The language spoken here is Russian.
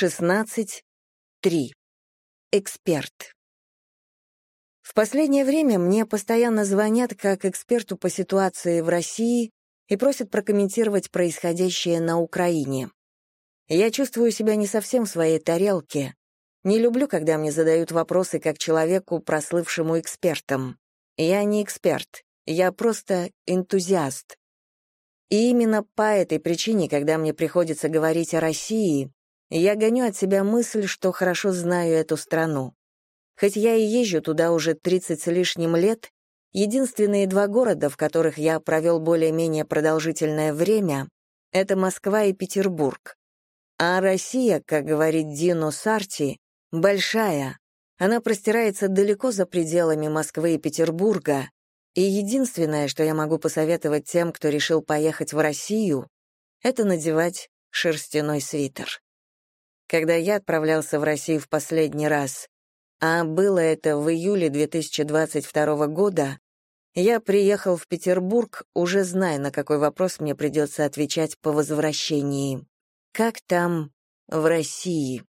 16.3. Эксперт. В последнее время мне постоянно звонят как эксперту по ситуации в России и просят прокомментировать происходящее на Украине. Я чувствую себя не совсем в своей тарелке. Не люблю, когда мне задают вопросы как человеку, прослывшему экспертом. Я не эксперт, я просто энтузиаст. И именно по этой причине, когда мне приходится говорить о России, я гоню от себя мысль, что хорошо знаю эту страну. Хоть я и езжу туда уже 30 с лишним лет, единственные два города, в которых я провел более-менее продолжительное время, это Москва и Петербург. А Россия, как говорит Дино Сарти, большая. Она простирается далеко за пределами Москвы и Петербурга, и единственное, что я могу посоветовать тем, кто решил поехать в Россию, это надевать шерстяной свитер. Когда я отправлялся в Россию в последний раз, а было это в июле 2022 года, я приехал в Петербург, уже зная, на какой вопрос мне придется отвечать по возвращении. Как там в России?